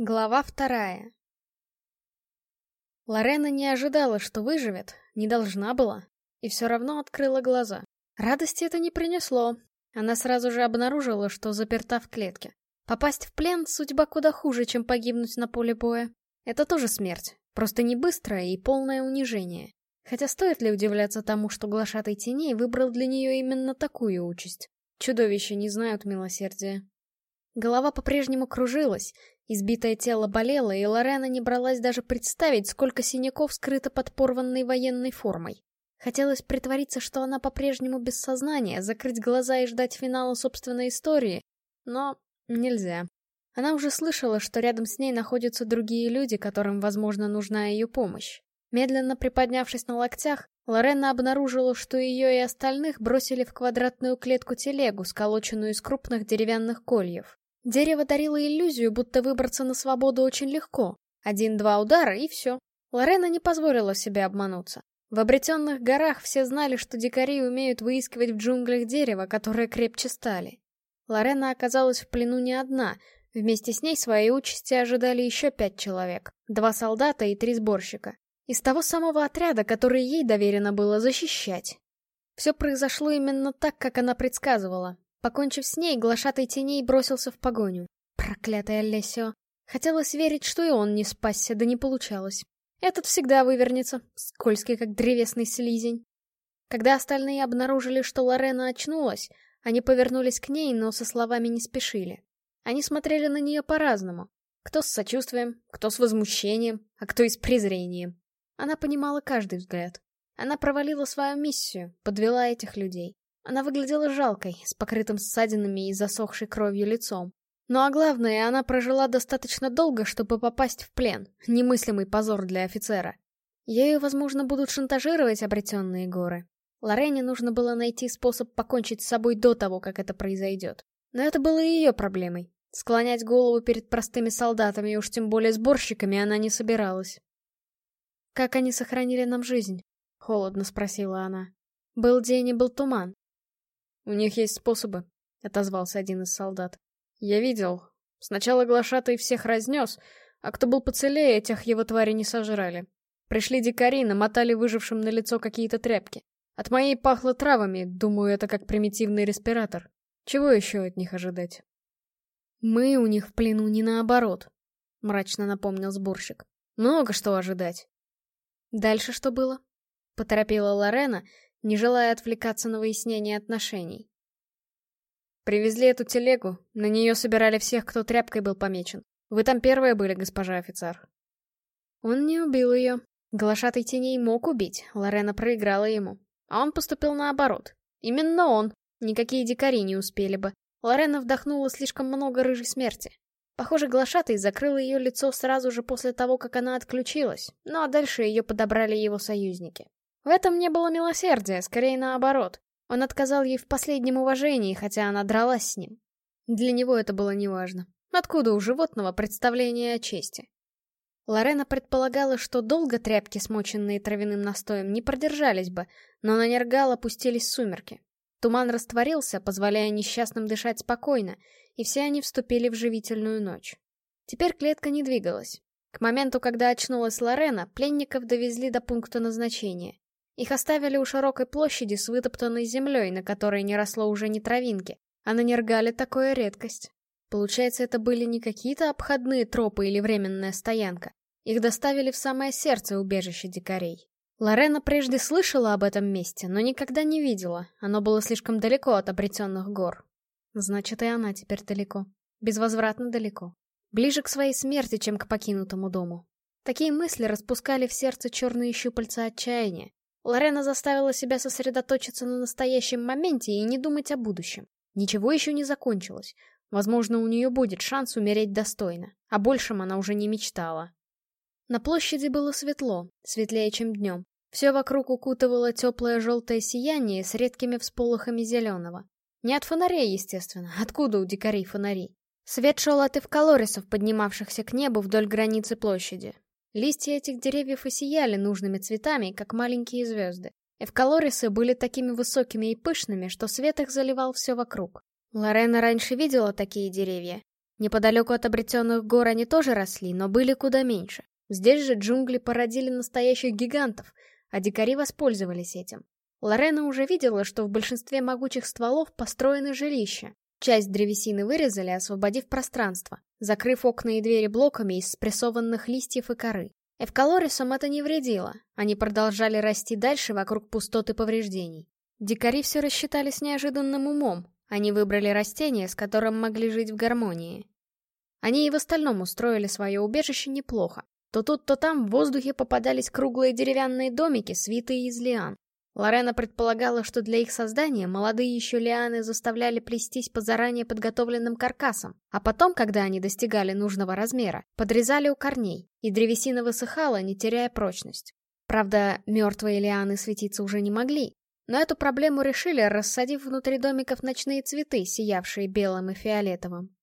Глава вторая Лорена не ожидала, что выживет, не должна была, и все равно открыла глаза. Радости это не принесло. Она сразу же обнаружила, что заперта в клетке. Попасть в плен — судьба куда хуже, чем погибнуть на поле боя. Это тоже смерть, просто не быстрое и полное унижение. Хотя стоит ли удивляться тому, что глашатай теней выбрал для нее именно такую участь? Чудовища не знают милосердия. Голова по-прежнему кружилась, избитое тело болело, и Лорена не бралась даже представить, сколько синяков скрыто под порванной военной формой. Хотелось притвориться, что она по-прежнему без сознания, закрыть глаза и ждать финала собственной истории, но нельзя. Она уже слышала, что рядом с ней находятся другие люди, которым, возможно, нужна ее помощь. Медленно приподнявшись на локтях, Лорена обнаружила, что ее и остальных бросили в квадратную клетку телегу, сколоченную из крупных деревянных кольев. Дерево дарило иллюзию, будто выбраться на свободу очень легко. Один-два удара и все. Лорена не позволила себе обмануться. В обретенных горах все знали, что дикари умеют выискивать в джунглях дерево, которое крепче стали. Лорена оказалась в плену не одна. Вместе с ней своей участи ожидали еще пять человек. Два солдата и три сборщика. Из того самого отряда, который ей доверено было защищать. Все произошло именно так, как она предсказывала. Покончив с ней, глашатый теней бросился в погоню. Проклятый Олесио. Хотелось верить, что и он не спасся, да не получалось. Этот всегда вывернется, скользкий, как древесный слизень. Когда остальные обнаружили, что Лорена очнулась, они повернулись к ней, но со словами не спешили. Они смотрели на нее по-разному. Кто с сочувствием, кто с возмущением, а кто и с презрением. Она понимала каждый взгляд. Она провалила свою миссию, подвела этих людей. Она выглядела жалкой, с покрытым ссадинами и засохшей кровью лицом. Ну а главное, она прожила достаточно долго, чтобы попасть в плен. Немыслимый позор для офицера. Ею, возможно, будут шантажировать обретенные горы. Лорене нужно было найти способ покончить с собой до того, как это произойдет. Но это было ее проблемой. Склонять голову перед простыми солдатами, и уж тем более сборщиками, она не собиралась. «Как они сохранили нам жизнь?» — холодно спросила она. «Был день и был туман. «У них есть способы», — отозвался один из солдат. «Я видел. Сначала глашатый всех разнес, а кто был поцелее, этих его твари не сожрали. Пришли дикари, намотали выжившим на лицо какие-то тряпки. От моей пахло травами, думаю, это как примитивный респиратор. Чего еще от них ожидать?» «Мы у них в плену не наоборот», — мрачно напомнил сборщик. «Много что ожидать». «Дальше что было?» — поторопила Лорена, не желая отвлекаться на выяснение отношений. Привезли эту телегу, на нее собирали всех, кто тряпкой был помечен. Вы там первые были, госпожа офицер. Он не убил ее. Глашатый теней мог убить, Лорена проиграла ему. А он поступил наоборот. Именно он. Никакие дикари не успели бы. Лорена вдохнула слишком много рыжей смерти. Похоже, глашатый закрыл ее лицо сразу же после того, как она отключилась, ну а дальше ее подобрали его союзники. В этом не было милосердия, скорее наоборот. Он отказал ей в последнем уважении, хотя она дралась с ним. Для него это было неважно. Откуда у животного представление о чести? Лорена предполагала, что долго тряпки, смоченные травяным настоем, не продержались бы, но на Нергал опустились сумерки. Туман растворился, позволяя несчастным дышать спокойно, и все они вступили в живительную ночь. Теперь клетка не двигалась. К моменту, когда очнулась Лорена, пленников довезли до пункта назначения. Их оставили у широкой площади с вытоптанной землей, на которой не росло уже ни травинки, а на Нергале такое редкость. Получается, это были не какие-то обходные тропы или временная стоянка. Их доставили в самое сердце убежища дикарей. Лорена прежде слышала об этом месте, но никогда не видела. Оно было слишком далеко от обретенных гор. Значит, и она теперь далеко. Безвозвратно далеко. Ближе к своей смерти, чем к покинутому дому. Такие мысли распускали в сердце черные щупальца отчаяния. Лорена заставила себя сосредоточиться на настоящем моменте и не думать о будущем. Ничего еще не закончилось. Возможно, у нее будет шанс умереть достойно. О большем она уже не мечтала. На площади было светло, светлее, чем днем. Все вокруг укутывало теплое желтое сияние с редкими всполохами зеленого. Не от фонарей, естественно. Откуда у дикарей фонари? Свет шел от эвкалорисов, поднимавшихся к небу вдоль границы площади. Листья этих деревьев и сияли нужными цветами, как маленькие звезды. Эвкалорисы были такими высокими и пышными, что свет их заливал все вокруг. Лорена раньше видела такие деревья. Неподалеку от обретенных гор они тоже росли, но были куда меньше. Здесь же джунгли породили настоящих гигантов, а дикари воспользовались этим. Лорена уже видела, что в большинстве могучих стволов построены жилища. Часть древесины вырезали, освободив пространство, закрыв окна и двери блоками из спрессованных листьев и коры. Эвкалорисам это не вредило, они продолжали расти дальше вокруг пустот и повреждений. Дикари все рассчитали с неожиданным умом, они выбрали растение, с которым могли жить в гармонии. Они и в остальном устроили свое убежище неплохо. То тут, то там в воздухе попадались круглые деревянные домики, свитые из лиан. Лорена предполагала, что для их создания молодые еще лианы заставляли плестись по заранее подготовленным каркасам, а потом, когда они достигали нужного размера, подрезали у корней, и древесина высыхала, не теряя прочность. Правда, мертвые лианы светиться уже не могли, но эту проблему решили, рассадив внутри домиков ночные цветы, сиявшие белым и фиолетовым.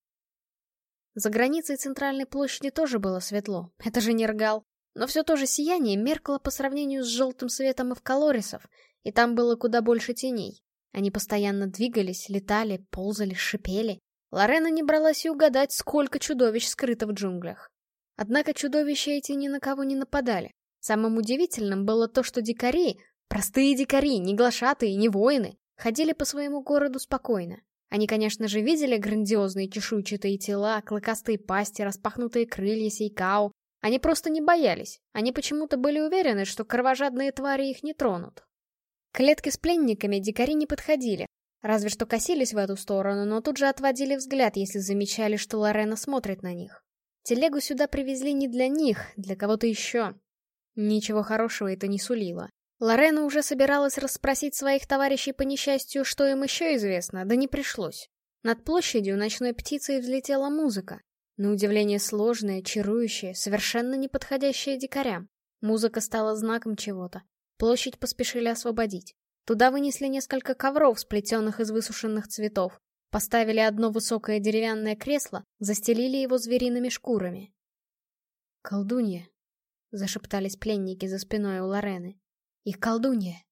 За границей центральной площади тоже было светло, это же Нергал. Но все то же сияние меркло по сравнению с желтым светом эвкалорисов, и там было куда больше теней. Они постоянно двигались, летали, ползали, шипели. Лорена не бралась и угадать, сколько чудовищ скрыто в джунглях. Однако чудовища эти ни на кого не нападали. Самым удивительным было то, что дикари, простые дикари, не глашатые, не воины, ходили по своему городу спокойно. Они, конечно же, видели грандиозные чешуйчатые тела, клыкастые пасти, распахнутые крылья сейкао, они просто не боялись, они почему-то были уверены, что кровожадные твари их не тронут. Клетки с пленниками дикари не подходили, разве что косились в эту сторону, но тут же отводили взгляд, если замечали, что Лорена смотрит на них. Телегу сюда привезли не для них, для кого-то еще. Ничего хорошего это не сулило. Лорена уже собиралась расспросить своих товарищей по несчастью, что им еще известно, да не пришлось. Над площадью ночной птицей взлетела музыка. На удивление сложная, чарующая, совершенно не подходящая дикарям. Музыка стала знаком чего-то. Площадь поспешили освободить. Туда вынесли несколько ковров, сплетенных из высушенных цветов. Поставили одно высокое деревянное кресло, застелили его звериными шкурами. «Колдунья», — зашептались пленники за спиной у Лорены. «Их колдунья».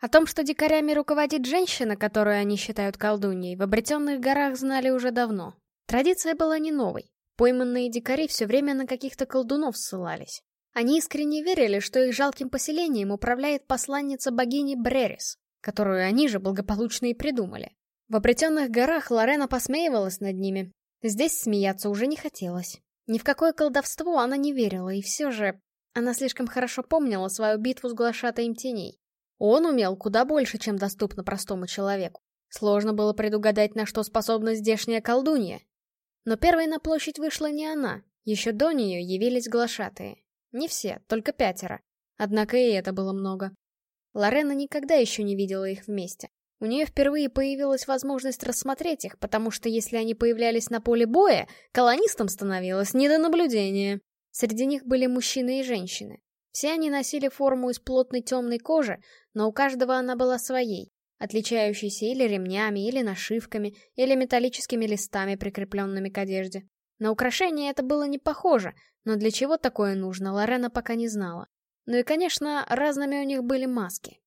О том, что дикарями руководит женщина, которую они считают колдуньей, в обретенных горах знали уже давно. Традиция была не новой. Пойманные дикари все время на каких-то колдунов ссылались. Они искренне верили, что их жалким поселением управляет посланница богини Брерис, которую они же благополучно и придумали. В обретенных горах Лорена посмеивалась над ними. Здесь смеяться уже не хотелось. Ни в какое колдовство она не верила, и все же она слишком хорошо помнила свою битву с глашатаем теней. Он умел куда больше, чем доступно простому человеку. Сложно было предугадать, на что способна здешняя колдунья, но первой на площадь вышла не она, еще до нее явились глашатые. Не все, только пятеро. Однако и это было много. Лорена никогда еще не видела их вместе. У нее впервые появилась возможность рассмотреть их, потому что если они появлялись на поле боя, колонистам становилось не до наблюдения. Среди них были мужчины и женщины. Все они носили форму из плотной темной кожи, но у каждого она была своей отличающийся или ремнями, или нашивками, или металлическими листами, прикрепленными к одежде. На украшение это было не похоже, но для чего такое нужно, Лорена пока не знала. Ну и, конечно, разными у них были маски.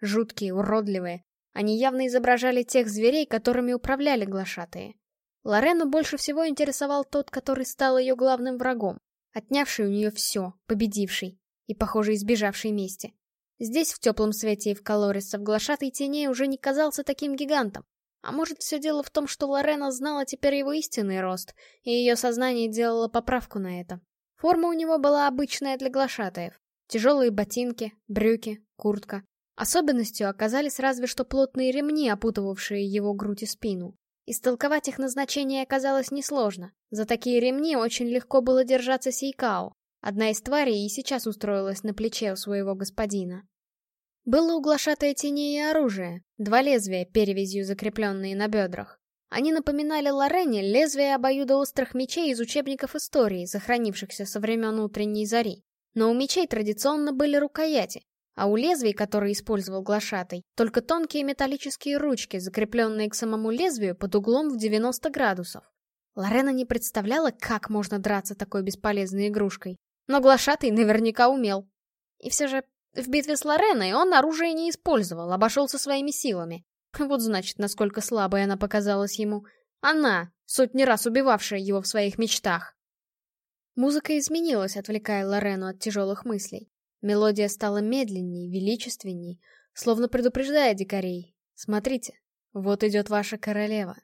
Жуткие, уродливые. Они явно изображали тех зверей, которыми управляли глашатые. Лорену больше всего интересовал тот, который стал ее главным врагом, отнявший у нее все, победивший и, похоже, избежавший мести. Здесь, в теплом свете и в колорисов, глашатый теней уже не казался таким гигантом. А может, все дело в том, что Лорена знала теперь его истинный рост, и ее сознание делало поправку на это. Форма у него была обычная для глашатаев. Тяжелые ботинки, брюки, куртка. Особенностью оказались разве что плотные ремни, опутывавшие его грудь и спину. Истолковать их назначение оказалось несложно. За такие ремни очень легко было держаться Сейкао, Одна из тварей и сейчас устроилась на плече у своего господина. Было углашатое тени и оружие, два лезвия, перевязью закрепленные на бедрах. Они напоминали Лорене лезвия обоюдоострых мечей из учебников истории, сохранившихся со времен утренней зари. Но у мечей традиционно были рукояти, а у лезвий, которые использовал глашатый, только тонкие металлические ручки, закрепленные к самому лезвию под углом в 90 градусов. Лорена не представляла, как можно драться такой бесполезной игрушкой. Но глашатый наверняка умел. И все же, в битве с Лореной он оружие не использовал, обошелся своими силами. Вот значит, насколько слабой она показалась ему. Она, сотни раз убивавшая его в своих мечтах. Музыка изменилась, отвлекая Лорену от тяжелых мыслей. Мелодия стала медленней, величественней, словно предупреждая дикарей. «Смотрите, вот идет ваша королева».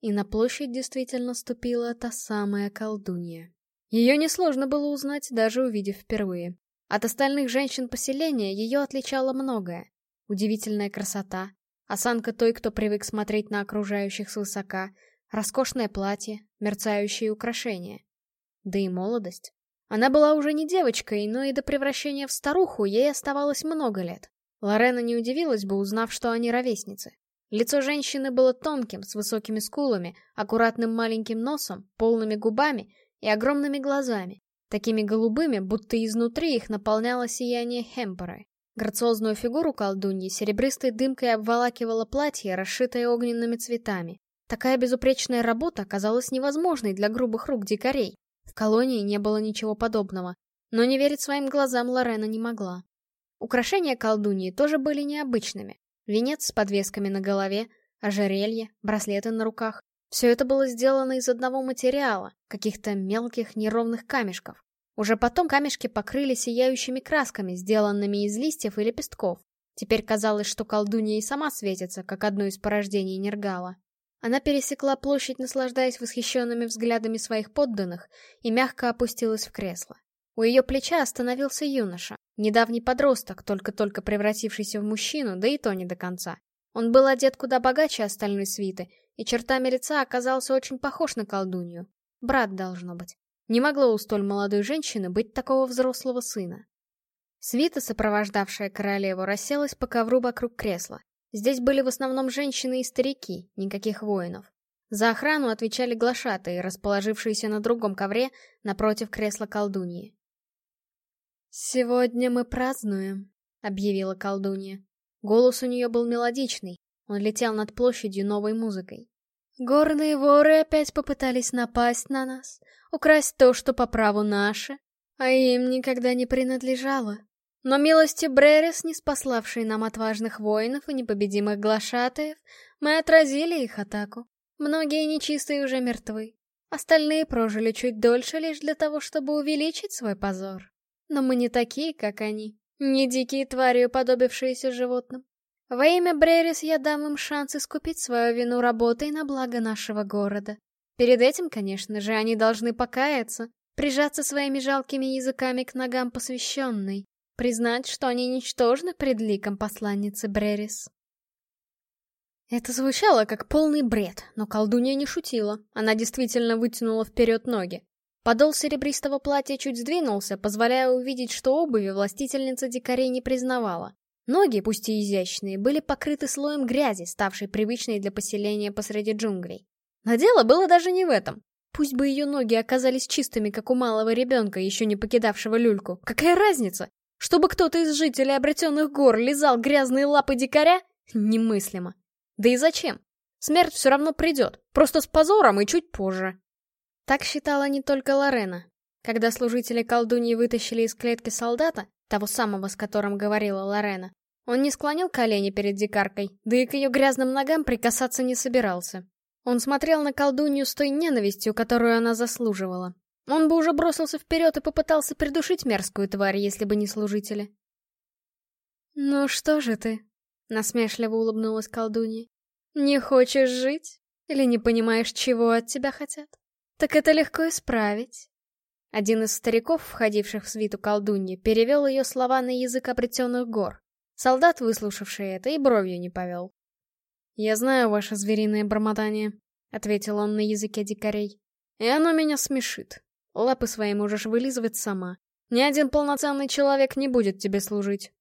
И на площадь действительно ступила та самая колдунья. Ее несложно было узнать, даже увидев впервые. От остальных женщин поселения ее отличало многое. Удивительная красота, осанка той, кто привык смотреть на окружающих свысока, роскошное платье, мерцающие украшения. Да и молодость. Она была уже не девочкой, но и до превращения в старуху ей оставалось много лет. Лорена не удивилась бы, узнав, что они ровесницы. Лицо женщины было тонким, с высокими скулами, аккуратным маленьким носом, полными губами и огромными глазами, такими голубыми, будто изнутри их наполняло сияние Хемпера. Грациозную фигуру колдуньи серебристой дымкой обволакивало платье, расшитое огненными цветами. Такая безупречная работа оказалась невозможной для грубых рук дикарей. В колонии не было ничего подобного, но не верить своим глазам Лорена не могла. Украшения колдуньи тоже были необычными. Венец с подвесками на голове, ожерелье, браслеты на руках. Все это было сделано из одного материала, каких-то мелких неровных камешков. Уже потом камешки покрыли сияющими красками, сделанными из листьев и лепестков. Теперь казалось, что колдунья и сама светится, как одно из порождений Нергала. Она пересекла площадь, наслаждаясь восхищенными взглядами своих подданных, и мягко опустилась в кресло. У ее плеча остановился юноша, недавний подросток, только-только превратившийся в мужчину, да и то не до конца. Он был одет куда богаче остальной свиты, и чертами лица оказался очень похож на колдунью. Брат, должно быть. Не могло у столь молодой женщины быть такого взрослого сына. Свита, сопровождавшая королеву, расселась по ковру вокруг кресла. Здесь были в основном женщины и старики, никаких воинов. За охрану отвечали глашатые, расположившиеся на другом ковре напротив кресла колдуньи. «Сегодня мы празднуем», — объявила колдунья. Голос у нее был мелодичный, он летел над площадью новой музыкой. Горные воры опять попытались напасть на нас, украсть то, что по праву наше, а им никогда не принадлежало. Но милости Брерис, не спаславшей нам отважных воинов и непобедимых глашатаев, мы отразили их атаку. Многие нечистые уже мертвы. Остальные прожили чуть дольше лишь для того, чтобы увеличить свой позор. Но мы не такие, как они, не дикие твари, уподобившиеся животным. Во имя Брерис я дам им шанс искупить свою вину работой на благо нашего города. Перед этим, конечно же, они должны покаяться, прижаться своими жалкими языками к ногам посвященной, признать, что они ничтожны пред ликом посланницы Брерис. Это звучало как полный бред, но колдунья не шутила. Она действительно вытянула вперед ноги. Подол серебристого платья чуть сдвинулся, позволяя увидеть, что обуви властительница дикарей не признавала. Ноги, пусть и изящные, были покрыты слоем грязи, ставшей привычной для поселения посреди джунглей. Но дело было даже не в этом. Пусть бы ее ноги оказались чистыми, как у малого ребенка, еще не покидавшего люльку. Какая разница? Чтобы кто-то из жителей обретенных гор лизал грязные лапы дикаря? Немыслимо. Да и зачем? Смерть все равно придет, просто с позором и чуть позже. Так считала не только Лорена. Когда служители колдуньи вытащили из клетки солдата, того самого, с которым говорила Лорена. Он не склонил колени перед дикаркой, да и к ее грязным ногам прикасаться не собирался. Он смотрел на колдунью с той ненавистью, которую она заслуживала. Он бы уже бросился вперед и попытался придушить мерзкую тварь, если бы не служители. «Ну что же ты?» — насмешливо улыбнулась колдунья. «Не хочешь жить? Или не понимаешь, чего от тебя хотят? Так это легко исправить. Один из стариков, входивших в свиту колдуньи, перевел ее слова на язык обретенных гор. Солдат, выслушавший это, и бровью не повел. «Я знаю ваше звериное бормотание», — ответил он на языке дикарей. «И оно меня смешит. Лапы свои можешь вылизывать сама. Ни один полноценный человек не будет тебе служить».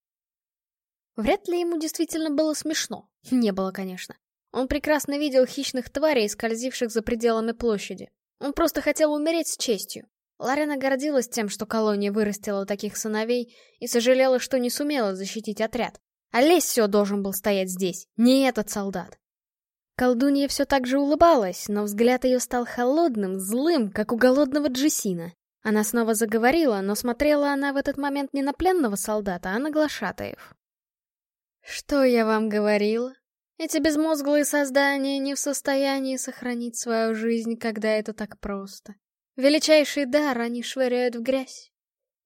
Вряд ли ему действительно было смешно. Не было, конечно. Он прекрасно видел хищных тварей, скользивших за пределами площади. Он просто хотел умереть с честью. Ларина гордилась тем, что колония вырастила таких сыновей, и сожалела, что не сумела защитить отряд. А Лессио должен был стоять здесь, не этот солдат. Колдунья все так же улыбалась, но взгляд ее стал холодным, злым, как у голодного Джессина. Она снова заговорила, но смотрела она в этот момент не на пленного солдата, а на глашатаев. «Что я вам говорила?» Эти безмозглые создания не в состоянии сохранить свою жизнь, когда это так просто. Величайший дар они швыряют в грязь.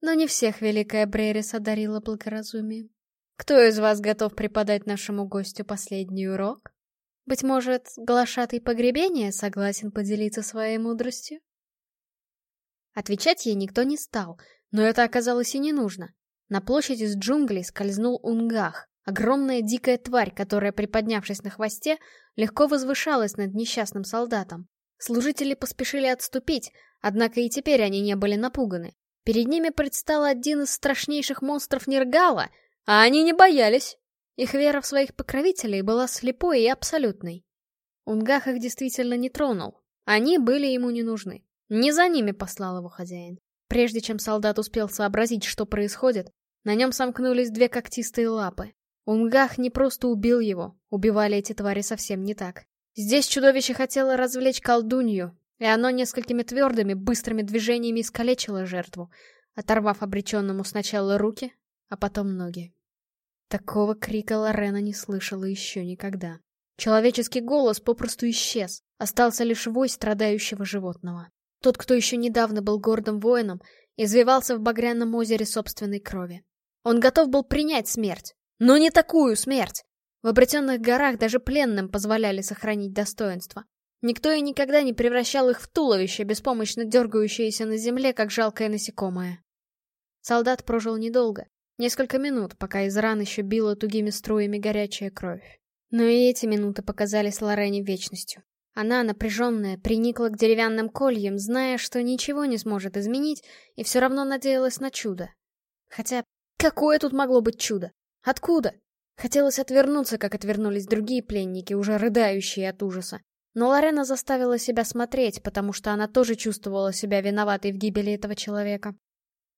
Но не всех Великая Брерис одарила благоразумием. Кто из вас готов преподать нашему гостю последний урок? Быть может, глашатый погребения согласен поделиться своей мудростью? Отвечать ей никто не стал, но это оказалось и не нужно. На площади с джунглей скользнул Унгах, огромная дикая тварь, которая, приподнявшись на хвосте, легко возвышалась над несчастным солдатом. Служители поспешили отступить, однако и теперь они не были напуганы. Перед ними предстал один из страшнейших монстров Нергала, а они не боялись. Их вера в своих покровителей была слепой и абсолютной. Унгах их действительно не тронул. Они были ему не нужны. Не за ними послал его хозяин. Прежде чем солдат успел сообразить, что происходит, на нем сомкнулись две когтистые лапы. Унгах не просто убил его, убивали эти твари совсем не так. Здесь чудовище хотело развлечь колдунью, и оно несколькими твердыми, быстрыми движениями искалечило жертву, оторвав обреченному сначала руки, а потом ноги. Такого крика Лорена не слышала еще никогда. Человеческий голос попросту исчез, остался лишь вой страдающего животного. Тот, кто еще недавно был гордым воином, извивался в багряном озере собственной крови. Он готов был принять смерть, но не такую смерть. В обретенных горах даже пленным позволяли сохранить достоинство. Никто и никогда не превращал их в туловище, беспомощно дергающееся на земле, как жалкое насекомое. Солдат прожил недолго, несколько минут, пока из ран еще била тугими струями горячая кровь. Но и эти минуты показались Лорене вечностью. Она, напряженная, приникла к деревянным кольям, зная, что ничего не сможет изменить, и все равно надеялась на чудо. Хотя, какое тут могло быть чудо? Откуда? Хотелось отвернуться, как отвернулись другие пленники, уже рыдающие от ужаса. Но Лорена заставила себя смотреть, потому что она тоже чувствовала себя виноватой в гибели этого человека.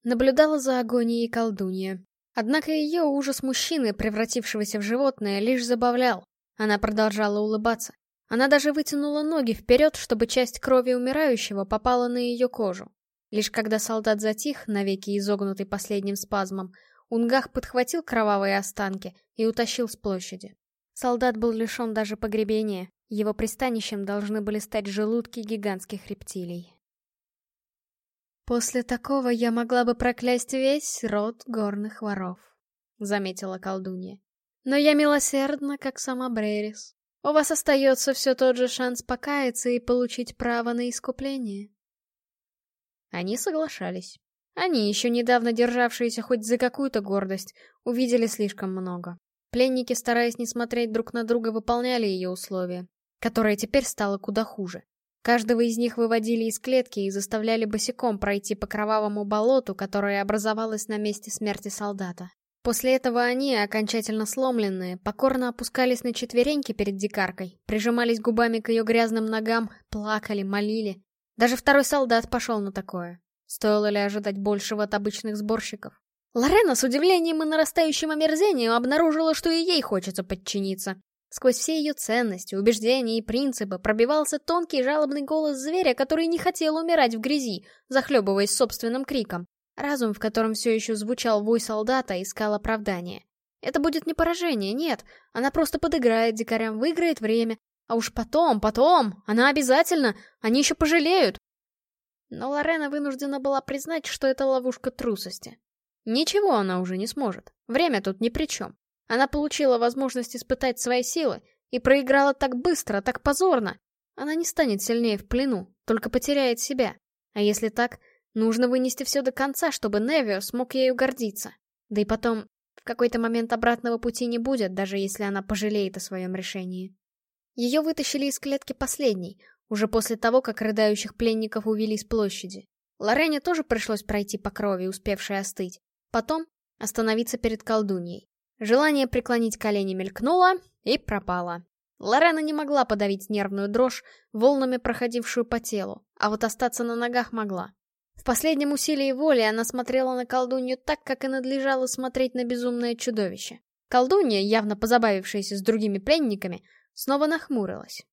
Наблюдала за агонией колдунья. Однако ее ужас мужчины, превратившегося в животное, лишь забавлял. Она продолжала улыбаться. Она даже вытянула ноги вперед, чтобы часть крови умирающего попала на ее кожу. Лишь когда солдат затих, навеки изогнутый последним спазмом, Унгах подхватил кровавые останки и утащил с площади. Солдат был лишен даже погребения, его пристанищем должны были стать желудки гигантских рептилий. «После такого я могла бы проклясть весь род горных воров», — заметила колдунья. «Но я милосердна, как сама Брерис. У вас остается все тот же шанс покаяться и получить право на искупление. Они соглашались. Они, еще недавно державшиеся хоть за какую-то гордость, увидели слишком много. Пленники, стараясь не смотреть друг на друга, выполняли ее условия, которое теперь стало куда хуже. Каждого из них выводили из клетки и заставляли босиком пройти по кровавому болоту, которое образовалось на месте смерти солдата. После этого они, окончательно сломленные, покорно опускались на четвереньки перед дикаркой, прижимались губами к ее грязным ногам, плакали, молили. Даже второй солдат пошел на такое. Стоило ли ожидать большего от обычных сборщиков? Лорена с удивлением и нарастающим омерзением обнаружила, что и ей хочется подчиниться. Сквозь все ее ценности, убеждения и принципы пробивался тонкий жалобный голос зверя, который не хотел умирать в грязи, захлебываясь собственным криком. Разум, в котором все еще звучал вой солдата, искал оправдание. Это будет не поражение, нет. Она просто подыграет дикарям, выиграет время. А уж потом, потом, она обязательно, они еще пожалеют. Но Лорена вынуждена была признать, что это ловушка трусости. Ничего она уже не сможет. Время тут ни при чем. Она получила возможность испытать свои силы и проиграла так быстро, так позорно. Она не станет сильнее в плену, только потеряет себя. А если так, Нужно вынести все до конца, чтобы Невио смог ею гордиться. Да и потом, в какой-то момент обратного пути не будет, даже если она пожалеет о своем решении. Ее вытащили из клетки последней, уже после того, как рыдающих пленников увели с площади. Лорене тоже пришлось пройти по крови, успевшей остыть. Потом остановиться перед колдуньей. Желание преклонить колени мелькнуло и пропало. Лорена не могла подавить нервную дрожь, волнами проходившую по телу, а вот остаться на ногах могла. В последнем усилии воли она смотрела на колдунью так, как и надлежало смотреть на безумное чудовище. Колдунья, явно позабавившаяся с другими пленниками, снова нахмурилась.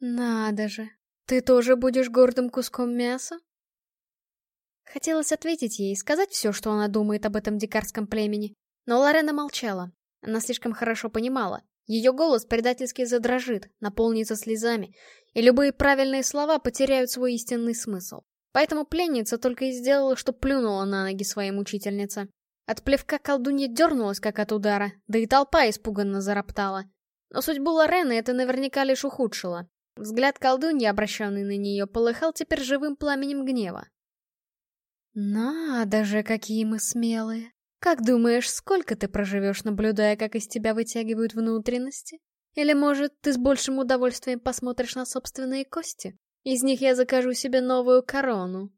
«Надо же, ты тоже будешь гордым куском мяса?» Хотелось ответить ей и сказать все, что она думает об этом дикарском племени. Но Лорена молчала. Она слишком хорошо понимала. Ее голос предательски задрожит, наполнится слезами, и любые правильные слова потеряют свой истинный смысл. Поэтому пленница только и сделала, что плюнула на ноги своей мучительнице. От плевка колдунья дернулась, как от удара, да и толпа испуганно зароптала. Но судьбу Лорены это наверняка лишь ухудшило. Взгляд колдуньи, обращенный на нее, полыхал теперь живым пламенем гнева. «Надо же, какие мы смелые! Как думаешь, сколько ты проживешь, наблюдая, как из тебя вытягивают внутренности? Или, может, ты с большим удовольствием посмотришь на собственные кости? Из них я закажу себе новую корону».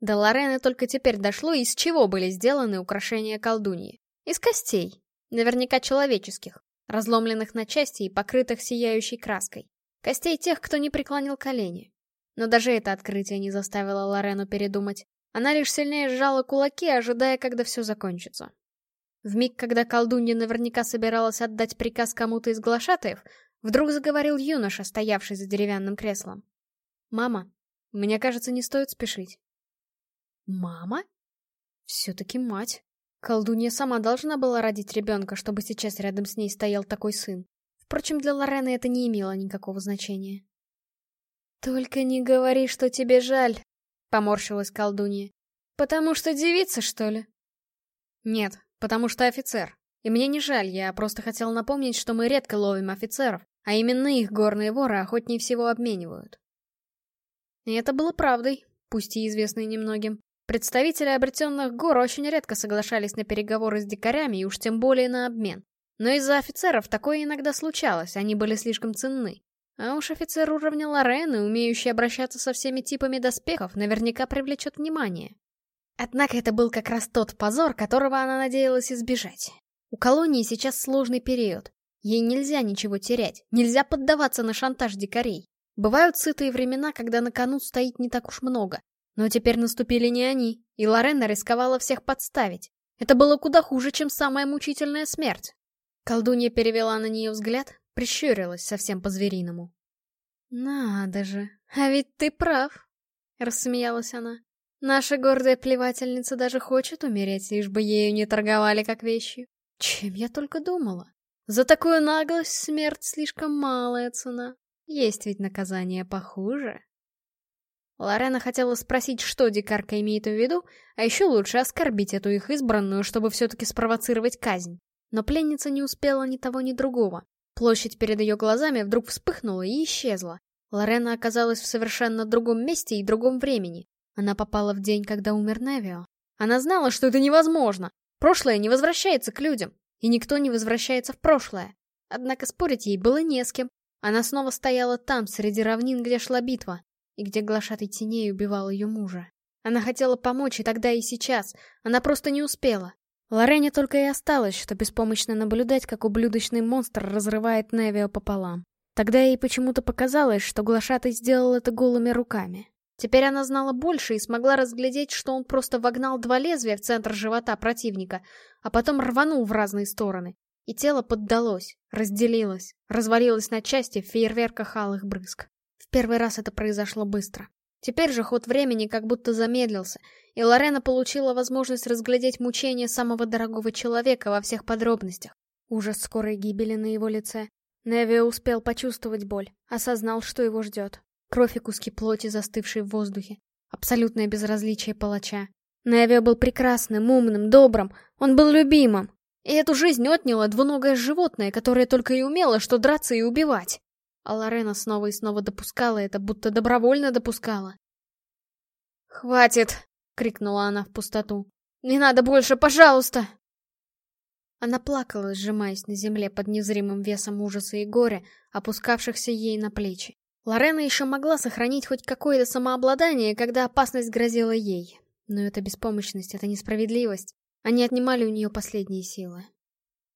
До Лорены только теперь дошло, из чего были сделаны украшения колдуньи. Из костей, наверняка человеческих, разломленных на части и покрытых сияющей краской. Костей тех, кто не преклонил колени. Но даже это открытие не заставило Лорену передумать. Она лишь сильнее сжала кулаки, ожидая, когда все закончится. В миг, когда колдунья наверняка собиралась отдать приказ кому-то из глашатаев, вдруг заговорил юноша, стоявший за деревянным креслом. «Мама, мне кажется, не стоит спешить». «Мама?» «Все-таки мать. Колдунья сама должна была родить ребенка, чтобы сейчас рядом с ней стоял такой сын. Впрочем, для Лорены это не имело никакого значения. «Только не говори, что тебе жаль», — поморщилась колдунья. «Потому что девица, что ли?» «Нет, потому что офицер. И мне не жаль, я просто хотел напомнить, что мы редко ловим офицеров, а именно их горные воры охотнее всего обменивают». И это было правдой, пусть и известной немногим. Представители обретенных гор очень редко соглашались на переговоры с дикарями и уж тем более на обмен. Но из-за офицеров такое иногда случалось, они были слишком ценны. А уж офицер уровня Лорены, умеющий обращаться со всеми типами доспехов, наверняка привлечет внимание. Однако это был как раз тот позор, которого она надеялась избежать. У колонии сейчас сложный период. Ей нельзя ничего терять, нельзя поддаваться на шантаж дикарей. Бывают сытые времена, когда на кону стоит не так уж много. Но теперь наступили не они, и Лорена рисковала всех подставить. Это было куда хуже, чем самая мучительная смерть. Колдунья перевела на нее взгляд, прищурилась совсем по-звериному. «Надо же, а ведь ты прав», — рассмеялась она. «Наша гордая плевательница даже хочет умереть, лишь бы ею не торговали как вещью. Чем я только думала. За такую наглость смерть слишком малая цена. Есть ведь наказание похуже». Лорена хотела спросить, что дикарка имеет в виду, а еще лучше оскорбить эту их избранную, чтобы все-таки спровоцировать казнь. Но пленница не успела ни того, ни другого. Площадь перед ее глазами вдруг вспыхнула и исчезла. Лорена оказалась в совершенно другом месте и другом времени. Она попала в день, когда умер Невио. Она знала, что это невозможно. Прошлое не возвращается к людям, и никто не возвращается в прошлое. Однако спорить ей было не с кем. Она снова стояла там, среди равнин, где шла битва, и где глашатый теней убивал ее мужа. Она хотела помочь и тогда, и сейчас. Она просто не успела. Лорене только и осталось, что беспомощно наблюдать, как ублюдочный монстр разрывает Невио пополам. Тогда ей почему-то показалось, что глашатый сделал это голыми руками. Теперь она знала больше и смогла разглядеть, что он просто вогнал два лезвия в центр живота противника, а потом рванул в разные стороны. И тело поддалось, разделилось, развалилось на части в фейерверках алых брызг. В первый раз это произошло быстро. Теперь же ход времени как будто замедлился, и Лорена получила возможность разглядеть мучения самого дорогого человека во всех подробностях. Ужас скорой гибели на его лице. Неви успел почувствовать боль, осознал, что его ждет. Кровь и куски плоти, застывшие в воздухе. Абсолютное безразличие палача. Неви был прекрасным, умным, добрым. Он был любимым. И эту жизнь отняло двуногое животное, которое только и умело, что драться и убивать. А Лорена снова и снова допускала это, будто добровольно допускала. «Хватит!» — крикнула она в пустоту. «Не надо больше, пожалуйста!» Она плакала, сжимаясь на земле под незримым весом ужаса и горя, опускавшихся ей на плечи. Лорена еще могла сохранить хоть какое-то самообладание, когда опасность грозила ей. Но это беспомощность, это несправедливость. Они отнимали у нее последние силы.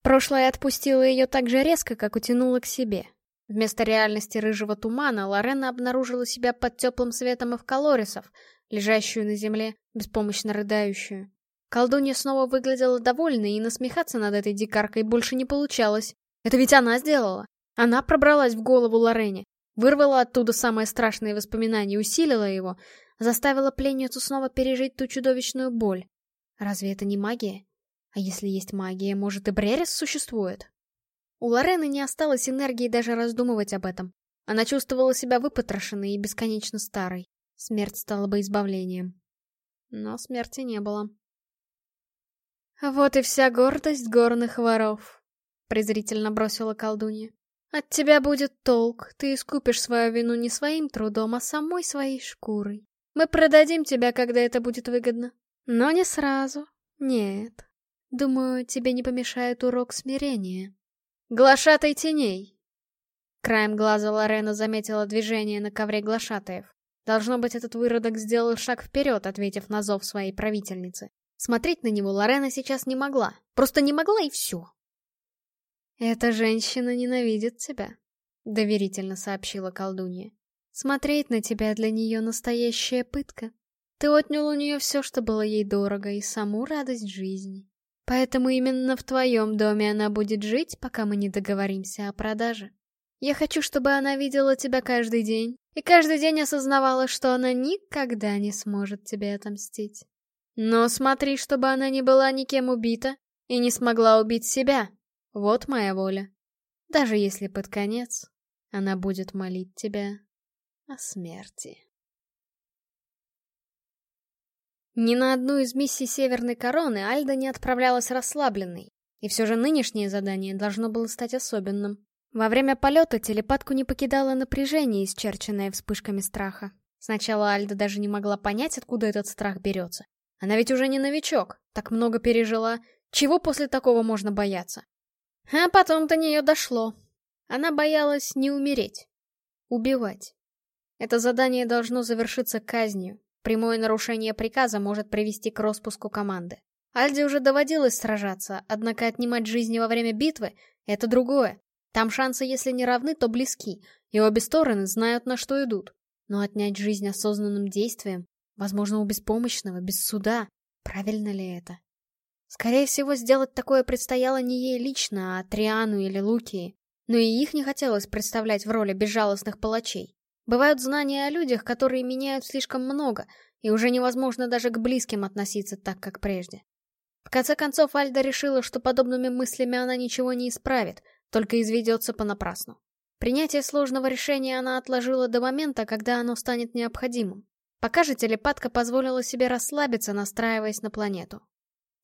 Прошлое отпустило ее так же резко, как утянуло к себе. Вместо реальности рыжего тумана Лорена обнаружила себя под теплым светом эвкалорисов, лежащую на земле, беспомощно рыдающую. Колдунья снова выглядела довольной, и насмехаться над этой дикаркой больше не получалось. Это ведь она сделала. Она пробралась в голову Лорене, вырвала оттуда самое страшное воспоминание, усилила его, заставила пленницу снова пережить ту чудовищную боль. Разве это не магия? А если есть магия, может и Брерис существует? У Лорены не осталось энергии даже раздумывать об этом. Она чувствовала себя выпотрошенной и бесконечно старой. Смерть стала бы избавлением. Но смерти не было. «Вот и вся гордость горных воров», — презрительно бросила колдунья. «От тебя будет толк, ты искупишь свою вину не своим трудом, а самой своей шкурой. Мы продадим тебя, когда это будет выгодно. Но не сразу. Нет. Думаю, тебе не помешает урок смирения. Глашатай теней!» Краем глаза Лорена заметила движение на ковре глашатаев. Должно быть, этот выродок сделал шаг вперед, ответив на зов своей правительницы. Смотреть на него Лорена сейчас не могла. Просто не могла и все. «Эта женщина ненавидит тебя», — доверительно сообщила колдунья. «Смотреть на тебя для нее настоящая пытка. Ты отнял у нее все, что было ей дорого, и саму радость жизни. Поэтому именно в твоем доме она будет жить, пока мы не договоримся о продаже. Я хочу, чтобы она видела тебя каждый день, и каждый день осознавала, что она никогда не сможет тебе отомстить. Но смотри, чтобы она не была никем убита и не смогла убить себя. Вот моя воля. Даже если под конец она будет молить тебя о смерти. Ни на одну из миссий Северной Короны Альда не отправлялась расслабленной, и все же нынешнее задание должно было стать особенным. Во время полета телепатку не покидало напряжение, исчерченное вспышками страха. Сначала Альда даже не могла понять, откуда этот страх берется. Она ведь уже не новичок, так много пережила. Чего после такого можно бояться? А потом до нее дошло. Она боялась не умереть. Убивать. Это задание должно завершиться казнью. Прямое нарушение приказа может привести к распуску команды. Альде уже доводилось сражаться, однако отнимать жизни во время битвы — это другое. Там шансы, если не равны, то близки, и обе стороны знают, на что идут. Но отнять жизнь осознанным действием, возможно, у беспомощного, без суда, правильно ли это? Скорее всего, сделать такое предстояло не ей лично, а Триану или Лукии. Но и их не хотелось представлять в роли безжалостных палачей. Бывают знания о людях, которые меняют слишком много, и уже невозможно даже к близким относиться так, как прежде. В конце концов, Альда решила, что подобными мыслями она ничего не исправит, только изведется понапрасну. Принятие сложного решения она отложила до момента, когда оно станет необходимым. Пока же телепатка позволила себе расслабиться, настраиваясь на планету.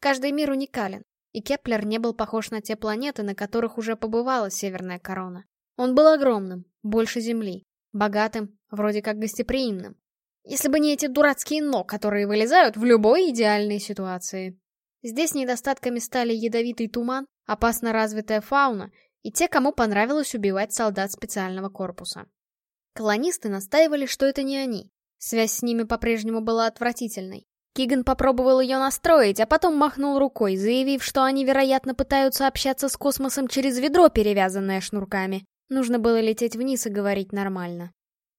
Каждый мир уникален, и Кеплер не был похож на те планеты, на которых уже побывала Северная Корона. Он был огромным, больше Земли, богатым, вроде как гостеприимным. Если бы не эти дурацкие «но», которые вылезают в любой идеальной ситуации. Здесь недостатками стали ядовитый туман, опасно развитая фауна и те, кому понравилось убивать солдат специального корпуса. Колонисты настаивали, что это не они. Связь с ними по-прежнему была отвратительной. Киган попробовал ее настроить, а потом махнул рукой, заявив, что они, вероятно, пытаются общаться с космосом через ведро, перевязанное шнурками. Нужно было лететь вниз и говорить нормально.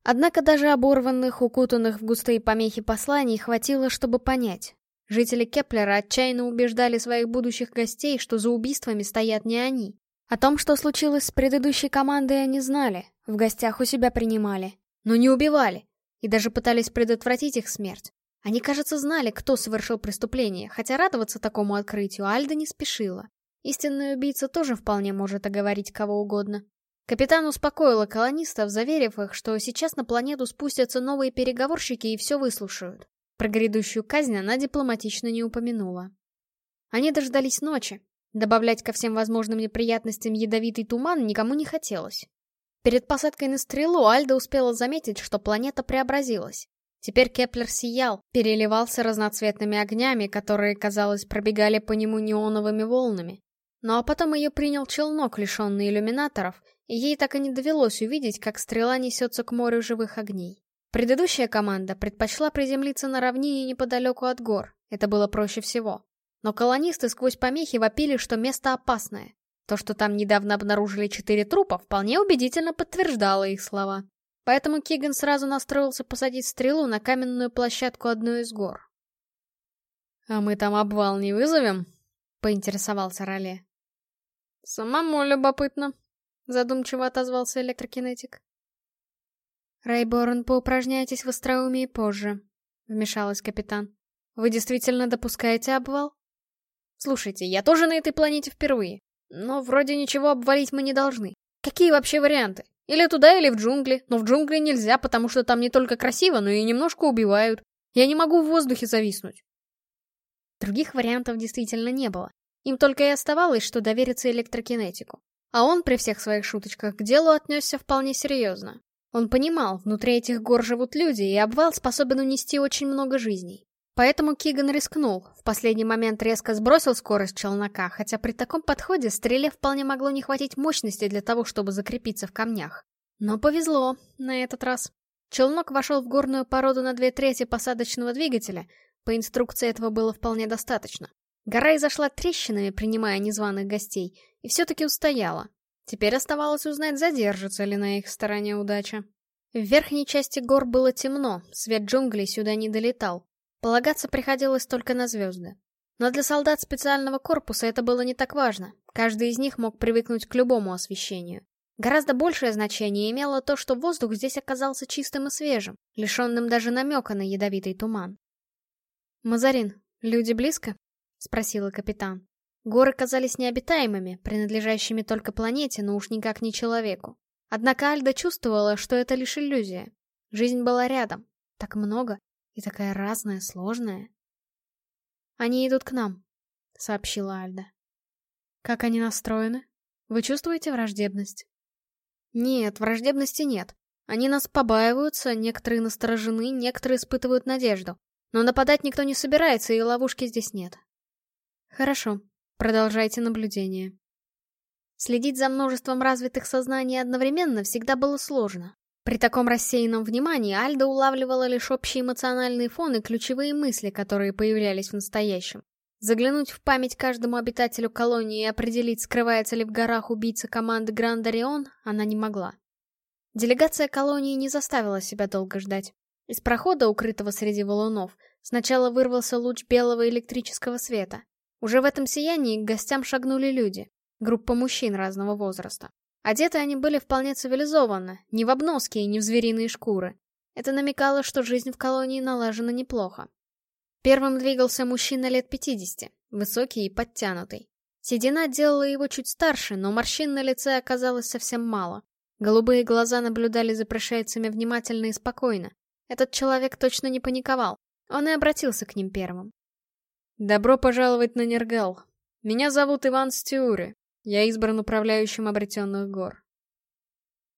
Однако даже оборванных, укутанных в густые помехи посланий хватило, чтобы понять. Жители Кеплера отчаянно убеждали своих будущих гостей, что за убийствами стоят не они. О том, что случилось с предыдущей командой, они знали, в гостях у себя принимали, но не убивали, и даже пытались предотвратить их смерть. Они, кажется, знали, кто совершил преступление, хотя радоваться такому открытию Альда не спешила. Истинный убийца тоже вполне может оговорить кого угодно. Капитан успокоила колонистов, заверив их, что сейчас на планету спустятся новые переговорщики и все выслушают. Про грядущую казнь она дипломатично не упомянула. Они дождались ночи, Добавлять ко всем возможным неприятностям ядовитый туман никому не хотелось. Перед посадкой на стрелу Альда успела заметить, что планета преобразилась. Теперь Кеплер сиял, переливался разноцветными огнями, которые, казалось, пробегали по нему неоновыми волнами. Ну а потом ее принял челнок, лишенный иллюминаторов, и ей так и не довелось увидеть, как стрела несется к морю живых огней. Предыдущая команда предпочла приземлиться на равнине неподалеку от гор, это было проще всего. Но колонисты сквозь помехи вопили, что место опасное. То, что там недавно обнаружили четыре трупа, вполне убедительно подтверждало их слова. Поэтому Киган сразу настроился посадить стрелу на каменную площадку одной из гор. «А мы там обвал не вызовем?» — поинтересовался Роле. «Самому любопытно», — задумчиво отозвался электрокинетик. «Рейборн, поупражняйтесь в остроумии позже», — вмешалась капитан. «Вы действительно допускаете обвал?» Слушайте, я тоже на этой планете впервые. Но вроде ничего обвалить мы не должны. Какие вообще варианты? Или туда, или в джунгли. Но в джунгли нельзя, потому что там не только красиво, но и немножко убивают. Я не могу в воздухе зависнуть. Других вариантов действительно не было. Им только и оставалось, что довериться электрокинетику. А он при всех своих шуточках к делу отнесся вполне серьезно. Он понимал, внутри этих гор живут люди, и обвал способен унести очень много жизней. Поэтому Киган рискнул, в последний момент резко сбросил скорость челнока, хотя при таком подходе стреле вполне могло не хватить мощности для того, чтобы закрепиться в камнях. Но повезло на этот раз. Челнок вошел в горную породу на две трети посадочного двигателя, по инструкции этого было вполне достаточно. Гора изошла трещинами, принимая незваных гостей, и все-таки устояла. Теперь оставалось узнать, задержится ли на их стороне удача. В верхней части гор было темно, свет джунглей сюда не долетал. Полагаться приходилось только на звезды. Но для солдат специального корпуса это было не так важно. Каждый из них мог привыкнуть к любому освещению. Гораздо большее значение имело то, что воздух здесь оказался чистым и свежим, лишенным даже намека на ядовитый туман. «Мазарин, люди близко?» — спросила капитан. Горы казались необитаемыми, принадлежащими только планете, но уж никак не человеку. Однако Альда чувствовала, что это лишь иллюзия. Жизнь была рядом. Так много, и такая разная, сложная. «Они идут к нам», — сообщила Альда. «Как они настроены? Вы чувствуете враждебность?» «Нет, враждебности нет. Они нас побаиваются, некоторые насторожены, некоторые испытывают надежду. Но нападать никто не собирается, и ловушки здесь нет». «Хорошо, продолжайте наблюдение». Следить за множеством развитых сознаний одновременно всегда было сложно. При таком рассеянном внимании Альда улавливала лишь общий эмоциональный фон и ключевые мысли, которые появлялись в настоящем. Заглянуть в память каждому обитателю колонии и определить, скрывается ли в горах убийца команды Грандарион, она не могла. Делегация колонии не заставила себя долго ждать. Из прохода, укрытого среди валунов, сначала вырвался луч белого электрического света. Уже в этом сиянии к гостям шагнули люди, группа мужчин разного возраста. Одеты они были вполне цивилизованно, не в обноски и не в звериные шкуры. Это намекало, что жизнь в колонии налажена неплохо. Первым двигался мужчина лет 50, высокий и подтянутый. Седина делала его чуть старше, но морщин на лице оказалось совсем мало. Голубые глаза наблюдали за пришельцами внимательно и спокойно. Этот человек точно не паниковал. Он и обратился к ним первым. «Добро пожаловать на Нергал. Меня зовут Иван Стюри. Я избран управляющим обретенных гор.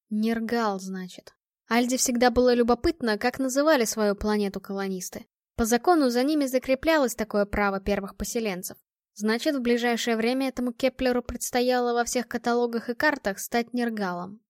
Нергал, значит. Альде всегда было любопытно, как называли свою планету колонисты. По закону за ними закреплялось такое право первых поселенцев. Значит, в ближайшее время этому Кеплеру предстояло во всех каталогах и картах стать Нергалом.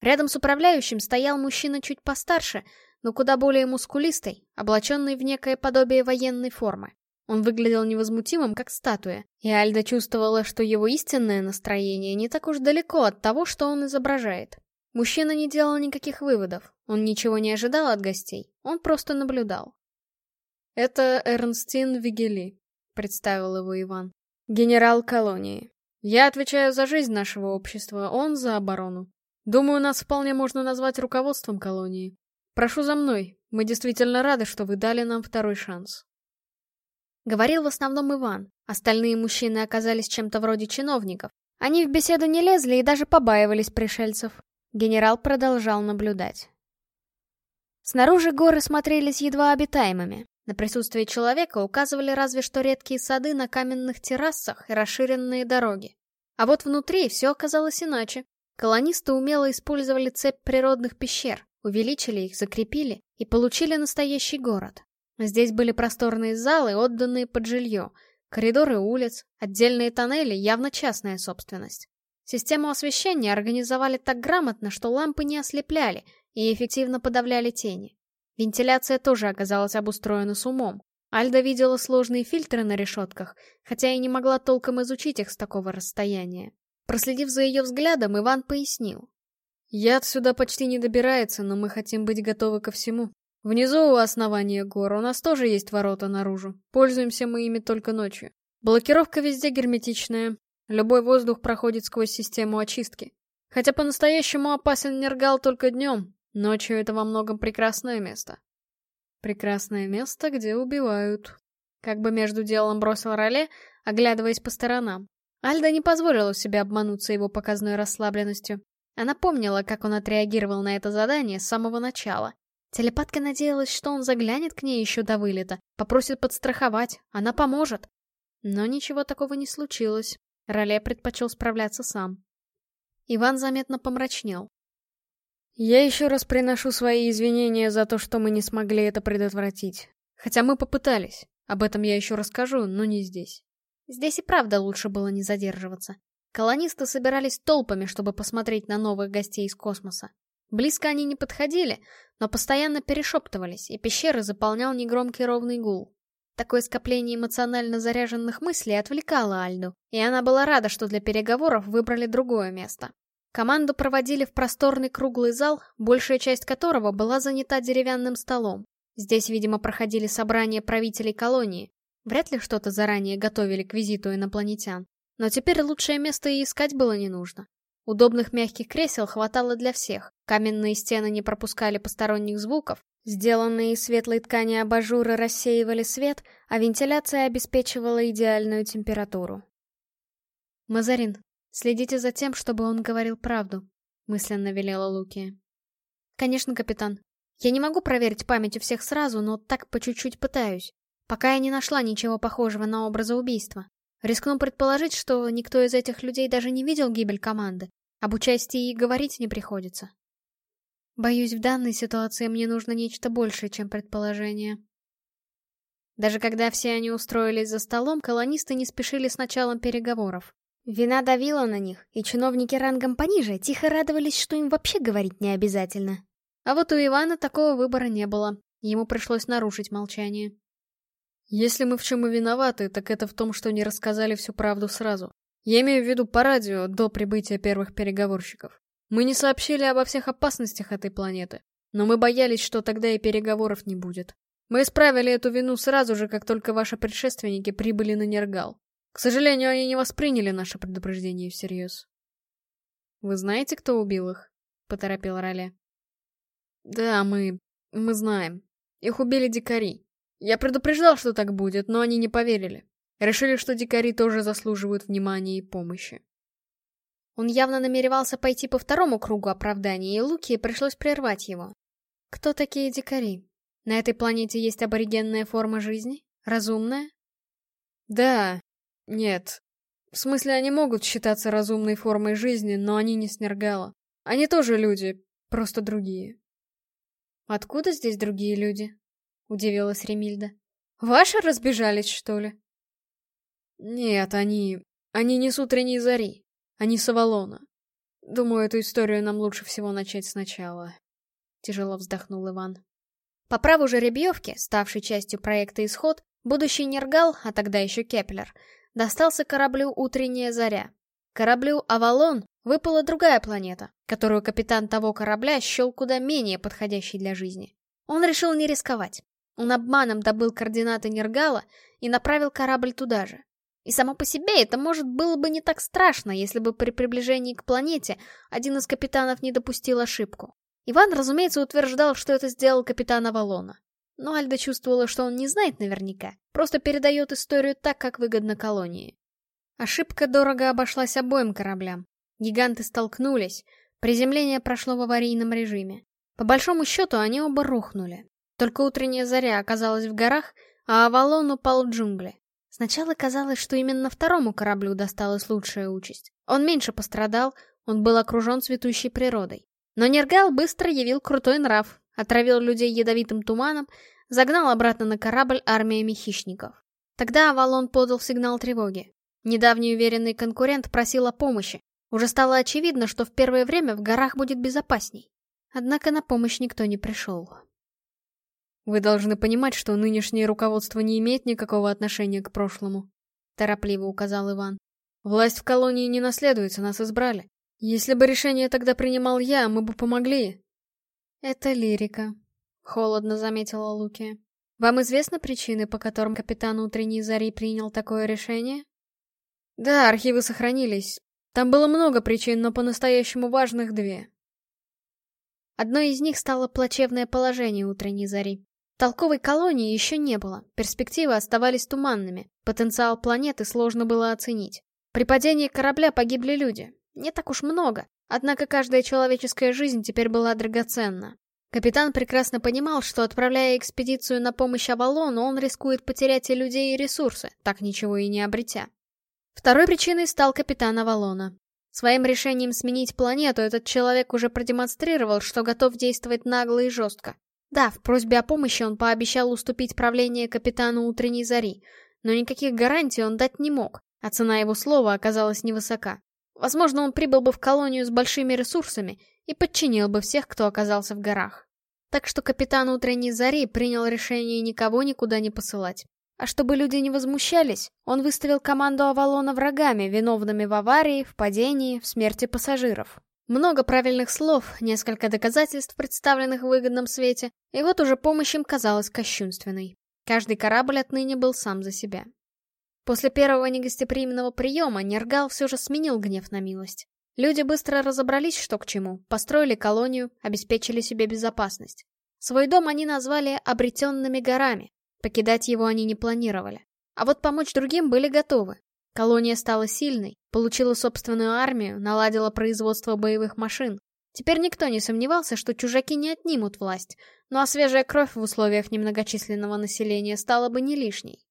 Рядом с управляющим стоял мужчина чуть постарше, но куда более мускулистый, облаченный в некое подобие военной формы. Он выглядел невозмутимым, как статуя, и Альда чувствовала, что его истинное настроение не так уж далеко от того, что он изображает. Мужчина не делал никаких выводов, он ничего не ожидал от гостей, он просто наблюдал. «Это Эрнстин Вигели», — представил его Иван. «Генерал колонии. Я отвечаю за жизнь нашего общества, он за оборону. Думаю, нас вполне можно назвать руководством колонии. Прошу за мной, мы действительно рады, что вы дали нам второй шанс». Говорил в основном Иван. Остальные мужчины оказались чем-то вроде чиновников. Они в беседу не лезли и даже побаивались пришельцев. Генерал продолжал наблюдать. Снаружи горы смотрелись едва обитаемыми. На присутствие человека указывали разве что редкие сады на каменных террасах и расширенные дороги. А вот внутри все оказалось иначе. Колонисты умело использовали цепь природных пещер, увеличили их, закрепили и получили настоящий город. Здесь были просторные залы, отданные под жилье, коридоры улиц, отдельные тоннели, явно частная собственность. Систему освещения организовали так грамотно, что лампы не ослепляли и эффективно подавляли тени. Вентиляция тоже оказалась обустроена с умом. Альда видела сложные фильтры на решетках, хотя и не могла толком изучить их с такого расстояния. Проследив за ее взглядом, Иван пояснил. «Яд сюда почти не добирается, но мы хотим быть готовы ко всему. Внизу у основания гор у нас тоже есть ворота наружу. Пользуемся мы ими только ночью. Блокировка везде герметичная. Любой воздух проходит сквозь систему очистки. Хотя по-настоящему опасен Нергал только днем. Ночью это во многом прекрасное место. Прекрасное место, где убивают. Как бы между делом бросил Роле, оглядываясь по сторонам. Альда не позволила себе обмануться его показной расслабленностью. Она помнила, как он отреагировал на это задание с самого начала. Телепатка надеялась, что он заглянет к ней еще до вылета, попросит подстраховать, она поможет. Но ничего такого не случилось. Роле предпочел справляться сам. Иван заметно помрачнел. «Я еще раз приношу свои извинения за то, что мы не смогли это предотвратить. Хотя мы попытались. Об этом я еще расскажу, но не здесь». Здесь и правда лучше было не задерживаться. Колонисты собирались толпами, чтобы посмотреть на новых гостей из космоса. Близко они не подходили, но постоянно перешептывались, и пещеры заполнял негромкий ровный гул. Такое скопление эмоционально заряженных мыслей отвлекало Альду, и она была рада, что для переговоров выбрали другое место. Команду проводили в просторный круглый зал, большая часть которого была занята деревянным столом. Здесь, видимо, проходили собрания правителей колонии. Вряд ли что-то заранее готовили к визиту инопланетян. Но теперь лучшее место и искать было не нужно. Удобных мягких кресел хватало для всех, каменные стены не пропускали посторонних звуков, сделанные из светлой ткани абажуры рассеивали свет, а вентиляция обеспечивала идеальную температуру. «Мазарин, следите за тем, чтобы он говорил правду», — мысленно велела Лукия. «Конечно, капитан. Я не могу проверить память у всех сразу, но так по чуть-чуть пытаюсь, пока я не нашла ничего похожего на образы убийства. Рискну предположить, что никто из этих людей даже не видел гибель команды, об участии и говорить не приходится. Боюсь, в данной ситуации мне нужно нечто большее, чем предположение. Даже когда все они устроились за столом, колонисты не спешили с началом переговоров. Вина давила на них, и чиновники рангом пониже тихо радовались, что им вообще говорить не обязательно. А вот у Ивана такого выбора не было. Ему пришлось нарушить молчание. Если мы в чем и виноваты, так это в том, что не рассказали всю правду сразу. Я имею в виду по радио, до прибытия первых переговорщиков. Мы не сообщили обо всех опасностях этой планеты, но мы боялись, что тогда и переговоров не будет. Мы исправили эту вину сразу же, как только ваши предшественники прибыли на Нергал. К сожалению, они не восприняли наше предупреждение всерьез. «Вы знаете, кто убил их?» — поторопил Роле. «Да, мы... мы знаем. Их убили дикари. Я предупреждал, что так будет, но они не поверили. Решили, что дикари тоже заслуживают внимания и помощи. Он явно намеревался пойти по второму кругу оправдания, и Луки пришлось прервать его. Кто такие дикари? На этой планете есть аборигенная форма жизни? Разумная? Да. Нет. В смысле, они могут считаться разумной формой жизни, но они не снергала. Они тоже люди, просто другие. Откуда здесь другие люди? Удивилась Ремильда. Ваши разбежались, что ли? Нет, они... Они не с утренней зари. Они с Авалона. Думаю, эту историю нам лучше всего начать сначала. Тяжело вздохнул Иван. По праву жеребьевки, ставшей частью проекта «Исход», будущий Нергал, а тогда еще Кеплер, достался кораблю «Утренняя заря». Кораблю «Авалон» выпала другая планета, которую капитан того корабля счел куда менее подходящей для жизни. Он решил не рисковать. Он обманом добыл координаты Нергала и направил корабль туда же. И само по себе это, может, было бы не так страшно, если бы при приближении к планете один из капитанов не допустил ошибку. Иван, разумеется, утверждал, что это сделал капитан Авалона. Но Альда чувствовала, что он не знает наверняка, просто передает историю так, как выгодно колонии. Ошибка дорого обошлась обоим кораблям. Гиганты столкнулись, приземление прошло в аварийном режиме. По большому счету, они оба рухнули. Только утренняя заря оказалась в горах, а Авалон упал в джунгли. Сначала казалось, что именно второму кораблю досталась лучшая участь. Он меньше пострадал, он был окружен цветущей природой. Но Нергал быстро явил крутой нрав, отравил людей ядовитым туманом, загнал обратно на корабль армиями хищников. Тогда Авалон подал сигнал тревоги. Недавний уверенный конкурент просил о помощи. Уже стало очевидно, что в первое время в горах будет безопасней. Однако на помощь никто не пришел. Вы должны понимать, что нынешнее руководство не имеет никакого отношения к прошлому, торопливо указал Иван. Власть в колонии не наследуется, нас избрали. Если бы решение тогда принимал я, мы бы помогли. Это лирика, холодно заметила Луки. Вам известны причины, по которым капитан Утренней Зари принял такое решение? Да, архивы сохранились. Там было много причин, но по-настоящему важных две. Одной из них стало плачевное положение Утренней Зари. Толковой колонии еще не было, перспективы оставались туманными, потенциал планеты сложно было оценить. При падении корабля погибли люди. Не так уж много, однако каждая человеческая жизнь теперь была драгоценна. Капитан прекрасно понимал, что, отправляя экспедицию на помощь Авалону, он рискует потерять и людей, и ресурсы, так ничего и не обретя. Второй причиной стал капитан Авалона. Своим решением сменить планету этот человек уже продемонстрировал, что готов действовать нагло и жестко. Да, в просьбе о помощи он пообещал уступить правление капитану утренней зари, но никаких гарантий он дать не мог, а цена его слова оказалась невысока. Возможно, он прибыл бы в колонию с большими ресурсами и подчинил бы всех, кто оказался в горах. Так что капитан утренней зари принял решение никого никуда не посылать. А чтобы люди не возмущались, он выставил команду Авалона врагами, виновными в аварии, в падении, в смерти пассажиров. Много правильных слов, несколько доказательств, представленных в выгодном свете, и вот уже помощь им казалась кощунственной. Каждый корабль отныне был сам за себя. После первого негостеприимного приема Нергал все же сменил гнев на милость. Люди быстро разобрались, что к чему, построили колонию, обеспечили себе безопасность. Свой дом они назвали «обретенными горами». Покидать его они не планировали. А вот помочь другим были готовы. Колония стала сильной, получила собственную армию, наладила производство боевых машин. Теперь никто не сомневался, что чужаки не отнимут власть, ну а свежая кровь в условиях немногочисленного населения стала бы не лишней.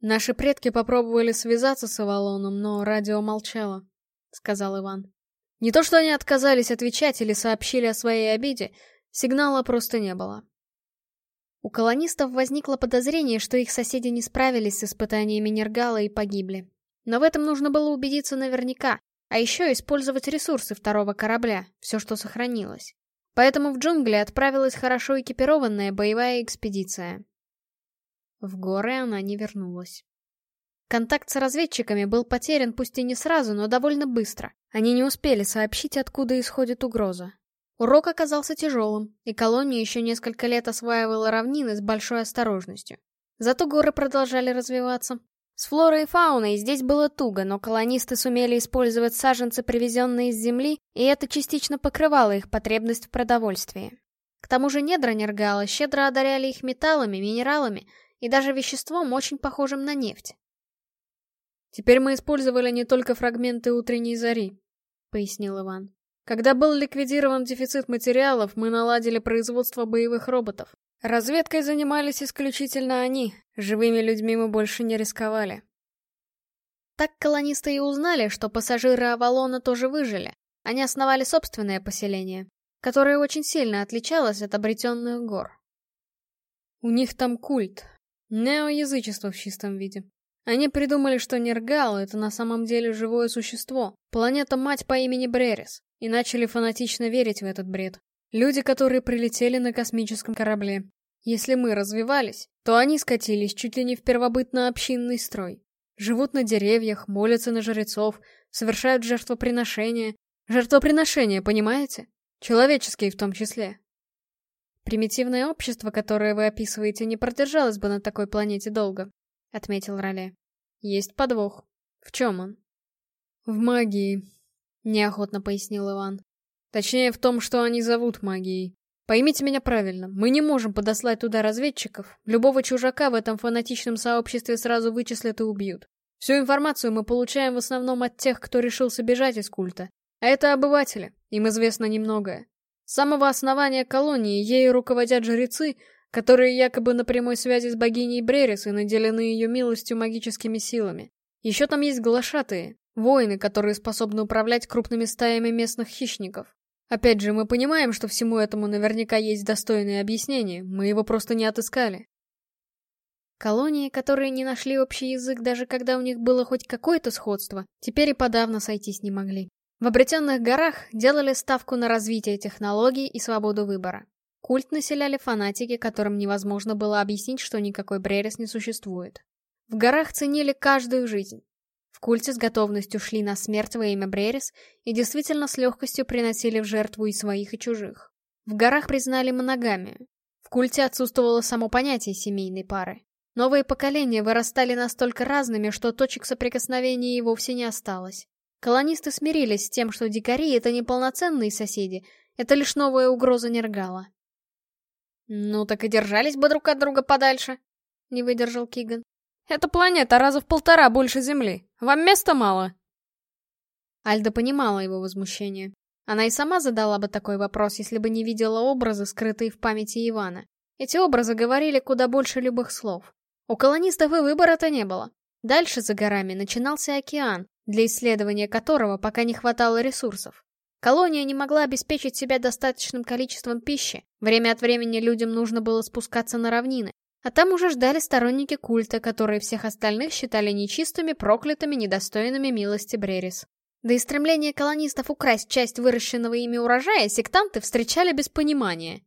«Наши предки попробовали связаться с Авалоном, но радио молчало», — сказал Иван. «Не то что они отказались отвечать или сообщили о своей обиде, сигнала просто не было». У колонистов возникло подозрение, что их соседи не справились с испытаниями Нергала и погибли. Но в этом нужно было убедиться наверняка, а еще использовать ресурсы второго корабля, все, что сохранилось. Поэтому в джунгли отправилась хорошо экипированная боевая экспедиция. В горы она не вернулась. Контакт с разведчиками был потерян пусть и не сразу, но довольно быстро. Они не успели сообщить, откуда исходит угроза. Урок оказался тяжелым, и колония еще несколько лет осваивала равнины с большой осторожностью. Зато горы продолжали развиваться. С флорой и фауной здесь было туго, но колонисты сумели использовать саженцы, привезенные из земли, и это частично покрывало их потребность в продовольствии. К тому же недра Нергала щедро одаряли их металлами, минералами и даже веществом, очень похожим на нефть. «Теперь мы использовали не только фрагменты утренней зари», — пояснил Иван. «Когда был ликвидирован дефицит материалов, мы наладили производство боевых роботов. Разведкой занимались исключительно они, живыми людьми мы больше не рисковали». Так колонисты и узнали, что пассажиры Авалона тоже выжили. Они основали собственное поселение, которое очень сильно отличалось от обретенных гор. У них там культ, Неоязычество в чистом виде. Они придумали, что Нергал — это на самом деле живое существо, планета-мать по имени Брерис, и начали фанатично верить в этот бред. Люди, которые прилетели на космическом корабле. Если мы развивались, то они скатились чуть ли не в первобытно-общинный строй. Живут на деревьях, молятся на жрецов, совершают жертвоприношения. Жертвоприношения, понимаете? Человеческие в том числе. «Примитивное общество, которое вы описываете, не продержалось бы на такой планете долго», — отметил Роле. «Есть подвох. В чем он?» «В магии», — неохотно пояснил Иван. «Точнее, в том, что они зовут магией. Поймите меня правильно, мы не можем подослать туда разведчиков. Любого чужака в этом фанатичном сообществе сразу вычислят и убьют. Всю информацию мы получаем в основном от тех, кто решился бежать из культа. А это обыватели, им известно немногое. С самого основания колонии ею руководят жрецы, которые якобы на прямой связи с богиней Брерис и наделены ее милостью магическими силами. Еще там есть глашатые, воины, которые способны управлять крупными стаями местных хищников. Опять же, мы понимаем, что всему этому наверняка есть достойное объяснение, мы его просто не отыскали. Колонии, которые не нашли общий язык, даже когда у них было хоть какое-то сходство, теперь и подавно сойтись не могли. В обретенных горах делали ставку на развитие технологий и свободу выбора. Культ населяли фанатики, которым невозможно было объяснить, что никакой Брерис не существует. В горах ценили каждую жизнь. В культе с готовностью шли на смерть во имя Брерис и действительно с легкостью приносили в жертву и своих, и чужих. В горах признали моногамию. В культе отсутствовало само понятие семейной пары. Новые поколения вырастали настолько разными, что точек соприкосновения и вовсе не осталось. Колонисты смирились с тем, что дикари — это не полноценные соседи, это лишь новая угроза Нергала. «Ну так и держались бы друг от друга подальше», — не выдержал Киган. Эта планета раза в полтора больше Земли. Вам места мало?» Альда понимала его возмущение. Она и сама задала бы такой вопрос, если бы не видела образы, скрытые в памяти Ивана. Эти образы говорили куда больше любых слов. У колонистов и выбора-то не было. Дальше за горами начинался океан, для исследования которого пока не хватало ресурсов. Колония не могла обеспечить себя достаточным количеством пищи, время от времени людям нужно было спускаться на равнины, а там уже ждали сторонники культа, которые всех остальных считали нечистыми, проклятыми, недостойными милости Брерис. Да и колонистов украсть часть выращенного ими урожая сектанты встречали без понимания.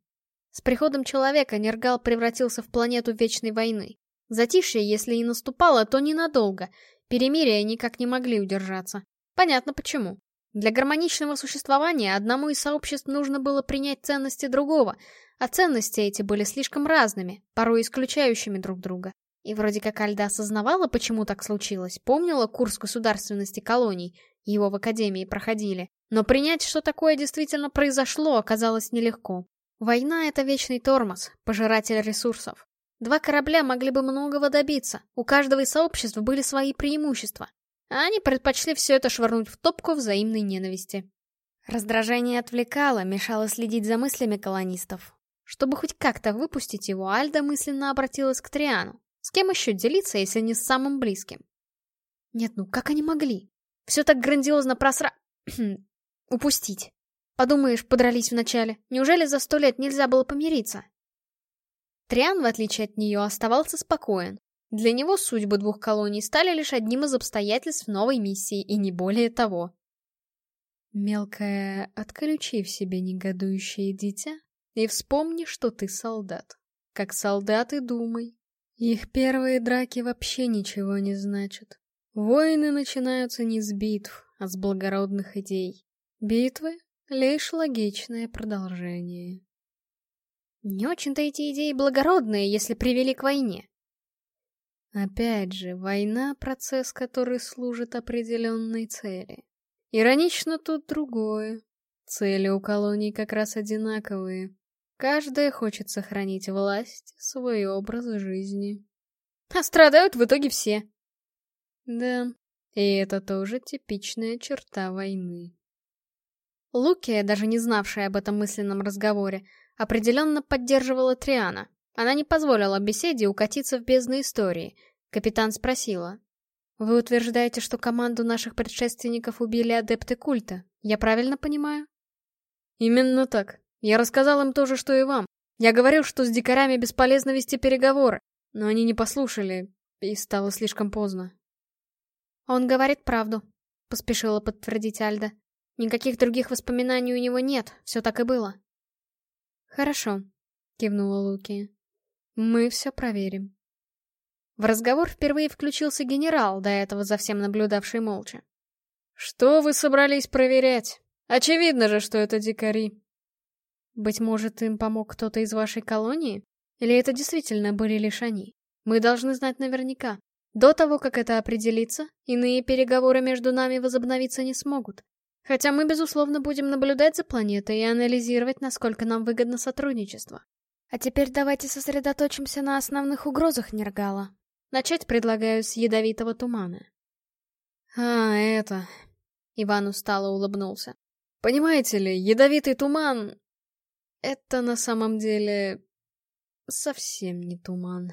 С приходом человека Нергал превратился в планету Вечной Войны. Затишье, если и наступало, то ненадолго. Перемирия никак не могли удержаться. Понятно почему. Для гармоничного существования одному из сообществ нужно было принять ценности другого, а ценности эти были слишком разными, порой исключающими друг друга. И вроде как Альда осознавала, почему так случилось, помнила курс государственности колоний, его в Академии проходили. Но принять, что такое действительно произошло, оказалось нелегко. Война — это вечный тормоз, пожиратель ресурсов. Два корабля могли бы многого добиться, у каждого из сообществ были свои преимущества. А они предпочли все это швырнуть в топку взаимной ненависти. Раздражение отвлекало, мешало следить за мыслями колонистов. Чтобы хоть как-то выпустить его, Альда мысленно обратилась к Триану. С кем еще делиться, если не с самым близким? Нет, ну как они могли? Все так грандиозно просра... упустить. Подумаешь, подрались вначале. Неужели за сто лет нельзя было помириться? Триан, в отличие от нее, оставался спокоен. Для него судьбы двух колоний стали лишь одним из обстоятельств новой миссии, и не более того. Мелкая, отключи в себе негодующее дитя и вспомни, что ты солдат. Как солдат и думай. Их первые драки вообще ничего не значат. Войны начинаются не с битв, а с благородных идей. Битвы — лишь логичное продолжение. Не очень-то эти идеи благородные, если привели к войне. Опять же, война — процесс, который служит определенной цели. Иронично тут другое. Цели у колоний как раз одинаковые. Каждая хочет сохранить власть, свой образ жизни. А страдают в итоге все. Да, и это тоже типичная черта войны. Лукия, даже не знавшая об этом мысленном разговоре, определенно поддерживала Триана. Она не позволила беседе укатиться в бездну истории. Капитан спросила. «Вы утверждаете, что команду наших предшественников убили адепты культа. Я правильно понимаю?» «Именно так. Я рассказал им то же, что и вам. Я говорил, что с дикарями бесполезно вести переговоры, но они не послушали, и стало слишком поздно. «Он говорит правду», — поспешила подтвердить Альда. «Никаких других воспоминаний у него нет, все так и было». «Хорошо», — кивнула Луки. «Мы все проверим». В разговор впервые включился генерал, до этого за всем наблюдавший молча. «Что вы собрались проверять? Очевидно же, что это дикари». «Быть может, им помог кто-то из вашей колонии? Или это действительно были лишь они? Мы должны знать наверняка. До того, как это определится, иные переговоры между нами возобновиться не смогут. Хотя мы, безусловно, будем наблюдать за планетой и анализировать, насколько нам выгодно сотрудничество. А теперь давайте сосредоточимся на основных угрозах Нергала. Начать предлагаю с ядовитого тумана. А, это... Иван устало улыбнулся. Понимаете ли, ядовитый туман... Это на самом деле... совсем не туман.